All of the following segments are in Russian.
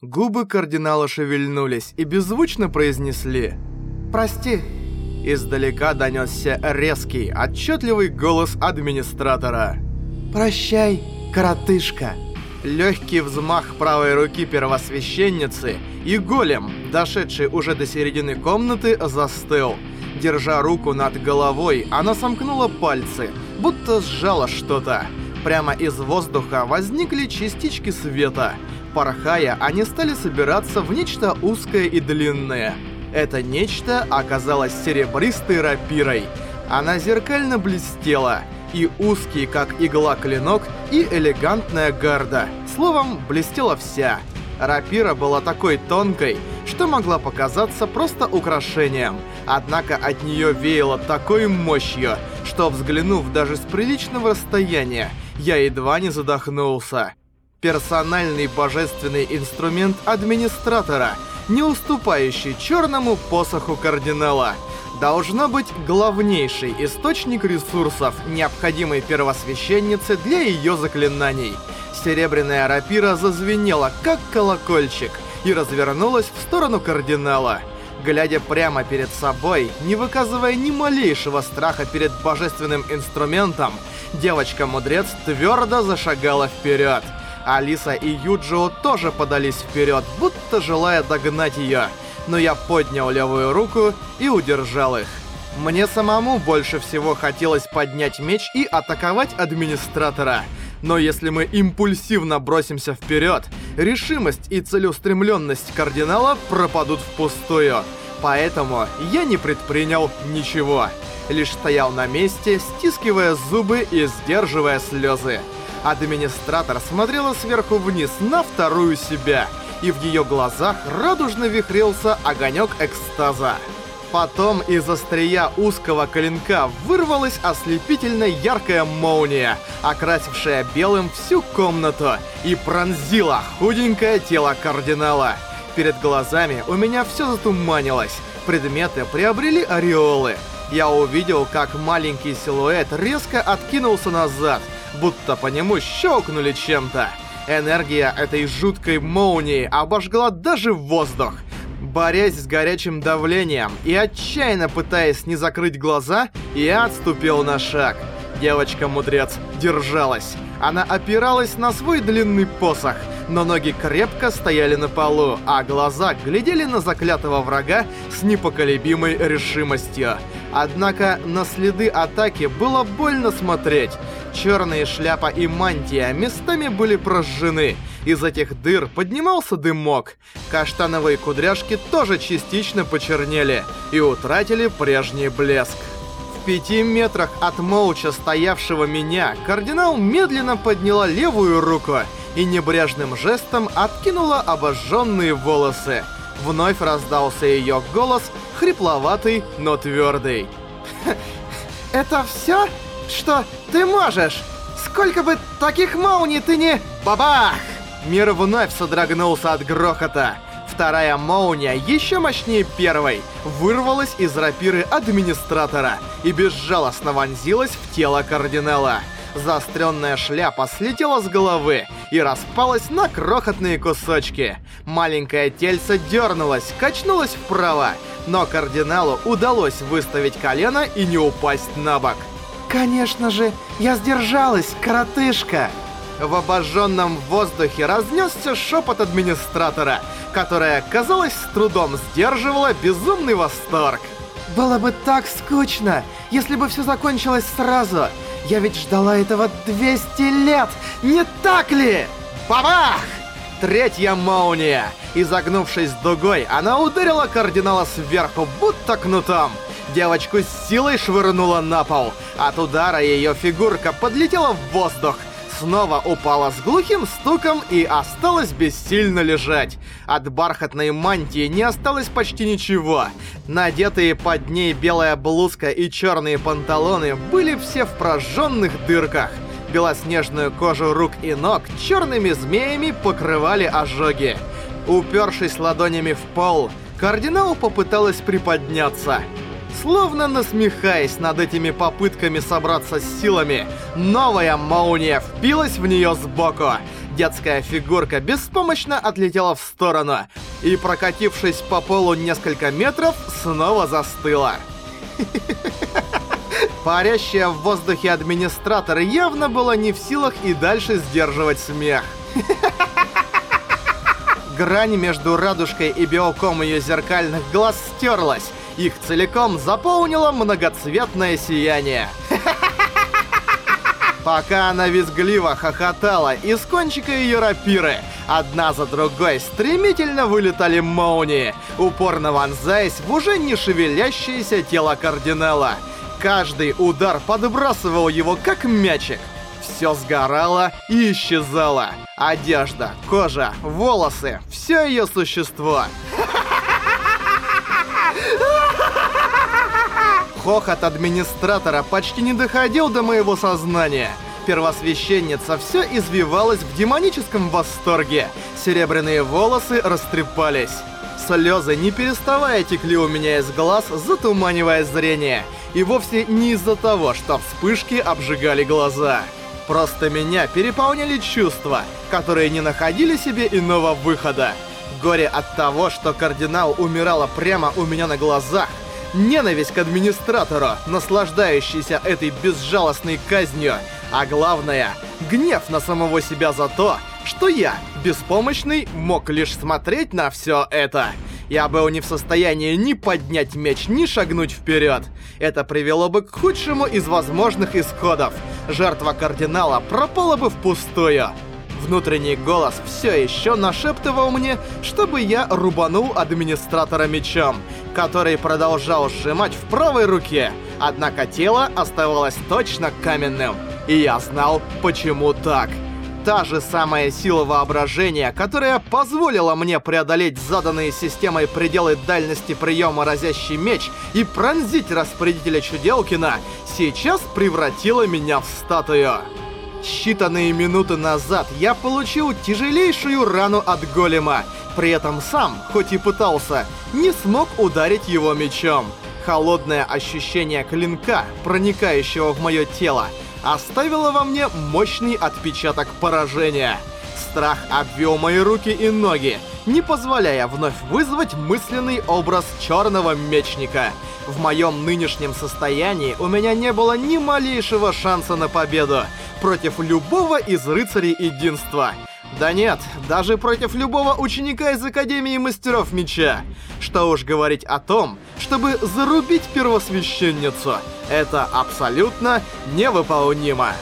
Губы кардинала шевельнулись и беззвучно произнесли «Прости». Издалека донесся резкий, отчетливый голос администратора. «Прощай, коротышка». Легкий взмах правой руки первосвященницы, и голем, дошедший уже до середины комнаты, застыл. Держа руку над головой, она сомкнула пальцы, будто сжала что-то. Прямо из воздуха возникли частички света. Порхая, они стали собираться в нечто узкое и длинное. Это нечто оказалось серебристой рапирой. Она зеркально блестела — и узкий, как игла, клинок, и элегантная гарда. Словом, блестела вся. Рапира была такой тонкой, что могла показаться просто украшением. Однако от нее веяло такой мощью, что, взглянув даже с приличного расстояния, я едва не задохнулся. Персональный божественный инструмент администратора, не уступающий черному посоху кардинала — должно быть главнейший источник ресурсов, необходимый первосвященнице для ее заклинаний. Серебряная рапира зазвенела, как колокольчик, и развернулась в сторону кардинала. Глядя прямо перед собой, не выказывая ни малейшего страха перед божественным инструментом, девочка-мудрец твердо зашагала вперед. Алиса и Юджио тоже подались вперед, будто желая догнать ее но я поднял левую руку и удержал их. Мне самому больше всего хотелось поднять меч и атаковать администратора. Но если мы импульсивно бросимся вперед, решимость и целеустремленность кардинала пропадут впустую. Поэтому я не предпринял ничего. Лишь стоял на месте, стискивая зубы и сдерживая слезы. Администратор смотрела сверху вниз на вторую себя — и в ее глазах радужно вихрился огонек экстаза. Потом из острия узкого клинка вырвалась ослепительно яркая молния, окрасившая белым всю комнату, и пронзила худенькое тело кардинала. Перед глазами у меня все затуманилось, предметы приобрели ореолы. Я увидел, как маленький силуэт резко откинулся назад, будто по нему щелкнули чем-то. Энергия этой жуткой молнии обожгла даже воздух. Борясь с горячим давлением и отчаянно пытаясь не закрыть глаза, я отступил на шаг. Девочка-мудрец держалась. Она опиралась на свой длинный посох, но ноги крепко стояли на полу, а глаза глядели на заклятого врага с непоколебимой решимостью. Однако на следы атаки было больно смотреть. Черные шляпа и мантия местами были прожжены. Из этих дыр поднимался дымок. Каштановые кудряшки тоже частично почернели и утратили прежний блеск. В пяти метрах от молча стоявшего меня кардинал медленно подняла левую руку и небрежным жестом откинула обожженные волосы. Вновь раздался ее голос, хрипловатый, но твердый. «Это все, что ты можешь? Сколько бы таких молний ты не...» Бабах! Мир вновь содрогнулся от грохота. Вторая молния, еще мощнее первой, вырвалась из рапиры администратора и безжалостно вонзилась в тело кардинала. Заостренная шляпа слетела с головы и распалась на крохотные кусочки. Маленькое тельце дернулось, качнулось вправо, но кардиналу удалось выставить колено и не упасть на бок. «Конечно же, я сдержалась, коротышка!» В обожженном воздухе разнесся шепот администратора, которая, казалось, с трудом сдерживала безумный восторг. «Было бы так скучно, если бы все закончилось сразу!» Я ведь ждала этого 200 лет, не так ли? Бабах! Третья молния. Изогнувшись дугой, она ударила кардинала сверху, будто кнутом. Девочку с силой швырнула на пол. От удара ее фигурка подлетела в воздух, снова упала с глухим стуком и осталась бессильно лежать. От бархатной мантии не осталось почти ничего. Надетые под ней белая блузка и черные панталоны были все в прожженных дырках. Белоснежную кожу рук и ног черными змеями покрывали ожоги. Упершись ладонями в пол, кардинал попыталась приподняться. Словно насмехаясь над этими попытками собраться с силами, новая молния впилась в нее сбоку. Детская фигурка беспомощно отлетела в сторону и, прокатившись по полу несколько метров, снова застыла. Парящая в воздухе администратор явно была не в силах и дальше сдерживать смех. Грань между радужкой и белком ее зеркальных глаз стерлась. Их целиком заполнило многоцветное сияние. Пока она визгливо хохотала, из кончика ее рапиры одна за другой стремительно вылетали молнии, упорно вонзаясь в уже не шевелящееся тело кардинала. Каждый удар подбрасывал его как мячик. Все сгорало и исчезало. Одежда, кожа, волосы, все ее существо. Хохот администратора почти не доходил до моего сознания. Первосвященница все извивалась в демоническом восторге. Серебряные волосы растрепались. Слезы, не переставая, текли у меня из глаз, затуманивая зрение. И вовсе не из-за того, что вспышки обжигали глаза. Просто меня переполняли чувства, которые не находили себе иного выхода. Горе от того, что кардинал умирала прямо у меня на глазах, ненависть к администратору, наслаждающийся этой безжалостной казнью, а главное, гнев на самого себя за то, что я, беспомощный, мог лишь смотреть на все это. Я был не в состоянии ни поднять меч, ни шагнуть вперед. Это привело бы к худшему из возможных исходов. Жертва кардинала пропала бы впустую. Внутренний голос все еще нашептывал мне, чтобы я рубанул администратора мечом, который продолжал сжимать в правой руке, однако тело оставалось точно каменным. И я знал, почему так. Та же самая сила воображения, которая позволила мне преодолеть заданные системой пределы дальности приема разящий меч и пронзить распорядителя Чуделкина, сейчас превратила меня в статую. Считанные минуты назад я получил тяжелейшую рану от голема. При этом сам, хоть и пытался, не смог ударить его мечом. Холодное ощущение клинка, проникающего в мое тело, оставило во мне мощный отпечаток поражения. Страх обвел мои руки и ноги, не позволяя вновь вызвать мысленный образ черного мечника. В моем нынешнем состоянии у меня не было ни малейшего шанса на победу против любого из рыцарей единства. Да нет, даже против любого ученика из Академии Мастеров Меча. Что уж говорить о том, чтобы зарубить первосвященницу. Это абсолютно невыполнимо.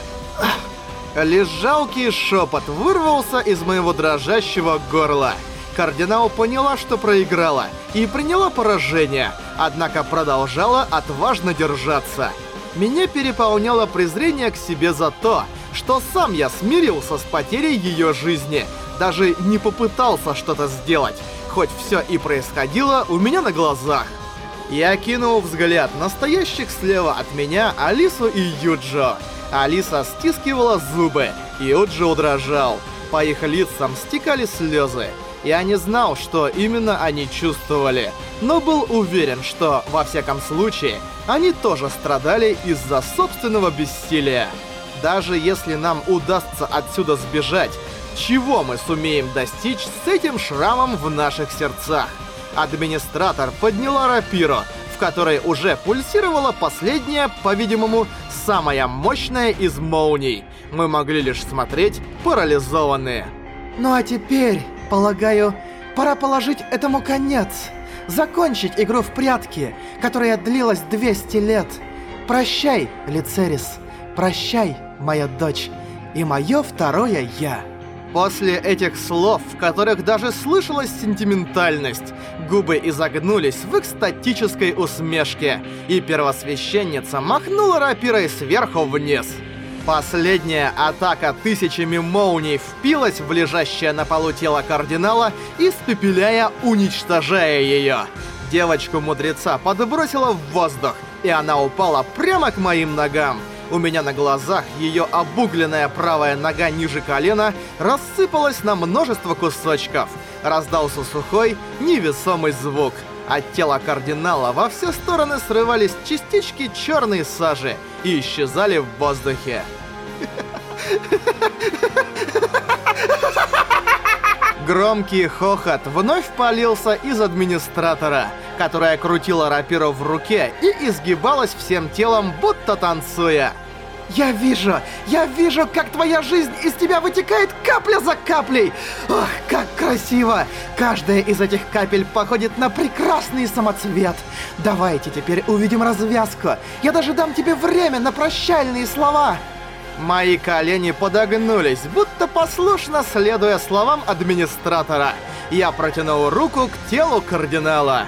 Лишь жалкий шепот вырвался из моего дрожащего горла. Кардинал поняла, что проиграла, и приняла поражение, однако продолжала отважно держаться. Меня переполняло презрение к себе за то, что сам я смирился с потерей ее жизни, даже не попытался что-то сделать, хоть все и происходило у меня на глазах. Я кинул взгляд на стоящих слева от меня Алису и Юджо. Алиса стискивала зубы, Юджо дрожал. По их лицам стекали слезы. Я не знал, что именно они чувствовали, но был уверен, что, во всяком случае, они тоже страдали из-за собственного бессилия. Даже если нам удастся отсюда сбежать, чего мы сумеем достичь с этим шрамом в наших сердцах? Администратор подняла рапиру, в которой уже пульсировала последняя, по-видимому, самая мощная из молний. Мы могли лишь смотреть, парализованные. Ну а теперь, полагаю, пора положить этому конец. Закончить игру в прятки, которая длилась 200 лет. Прощай, Лицерис. Прощай, моя дочь. И мое второе «я». После этих слов, в которых даже слышалась сентиментальность, губы изогнулись в экстатической усмешке, и первосвященница махнула рапирой сверху вниз. Последняя атака тысячами молний впилась в лежащее на полу тело кардинала, испепеляя, уничтожая ее. Девочку-мудреца подбросила в воздух, и она упала прямо к моим ногам. У меня на глазах ее обугленная правая нога ниже колена рассыпалась на множество кусочков. Раздался сухой, невесомый звук. От тела кардинала во все стороны срывались частички черной сажи и исчезали в воздухе. Громкий хохот вновь полился из администратора, которая крутила рапиру в руке и изгибалась всем телом, будто танцуя. Я вижу, я вижу, как твоя жизнь из тебя вытекает капля за каплей. Ох, как красиво! Каждая из этих капель походит на прекрасный самоцвет. Давайте теперь увидим развязку. Я даже дам тебе время на прощальные слова. Мои колени подогнулись, будто послушно следуя словам администратора. Я протянул руку к телу кардинала.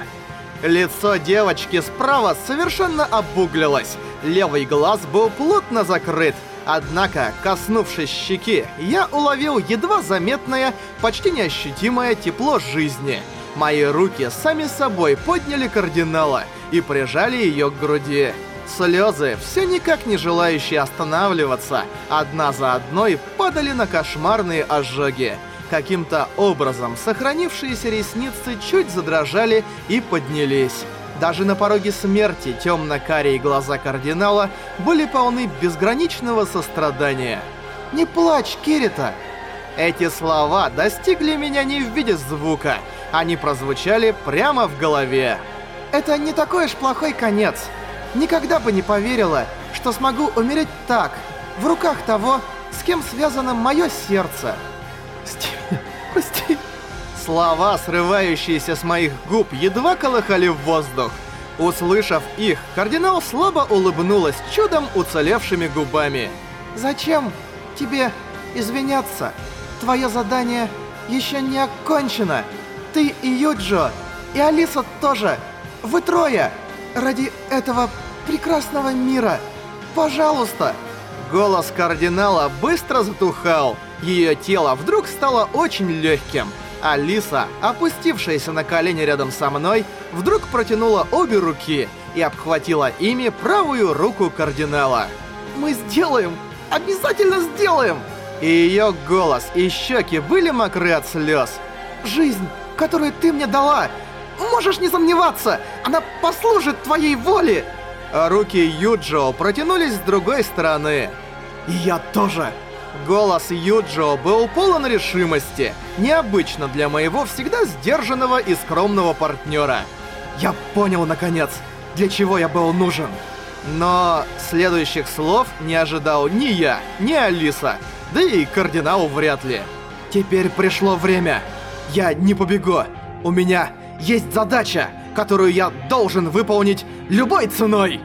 Лицо девочки справа совершенно обуглилось. Левый глаз был плотно закрыт. Однако, коснувшись щеки, я уловил едва заметное, почти неощутимое тепло жизни. Мои руки сами собой подняли кардинала и прижали ее к груди. Слезы, все никак не желающие останавливаться, одна за одной падали на кошмарные ожоги. Каким-то образом сохранившиеся ресницы чуть задрожали и поднялись. Даже на пороге смерти темно-карие глаза кардинала были полны безграничного сострадания. «Не плачь, Кирита!» Эти слова достигли меня не в виде звука, они прозвучали прямо в голове. «Это не такой уж плохой конец. Никогда бы не поверила, что смогу умереть так, в руках того, с кем связано мое сердце». «Прости, прости...» Слова, срывающиеся с моих губ, едва колыхали в воздух. Услышав их, кардинал слабо улыбнулась чудом уцелевшими губами. «Зачем тебе извиняться? Твое задание еще не окончено. Ты и Юджо, и Алиса тоже. Вы трое. Ради этого прекрасного мира. Пожалуйста!» Голос кардинала быстро затухал. Ее тело вдруг стало очень легким. Алиса, опустившаяся на колени рядом со мной, вдруг протянула обе руки и обхватила ими правую руку кардинала. «Мы сделаем! Обязательно сделаем!» И ее голос и щеки были мокры от слез. «Жизнь, которую ты мне дала, можешь не сомневаться, она послужит твоей воле!» Руки Юджо протянулись с другой стороны. «И я тоже!» Голос Юджо был полон решимости, необычно для моего всегда сдержанного и скромного партнера. Я понял, наконец, для чего я был нужен. Но следующих слов не ожидал ни я, ни Алиса, да и кардинал вряд ли. Теперь пришло время. Я не побегу. У меня есть задача, которую я должен выполнить любой ценой.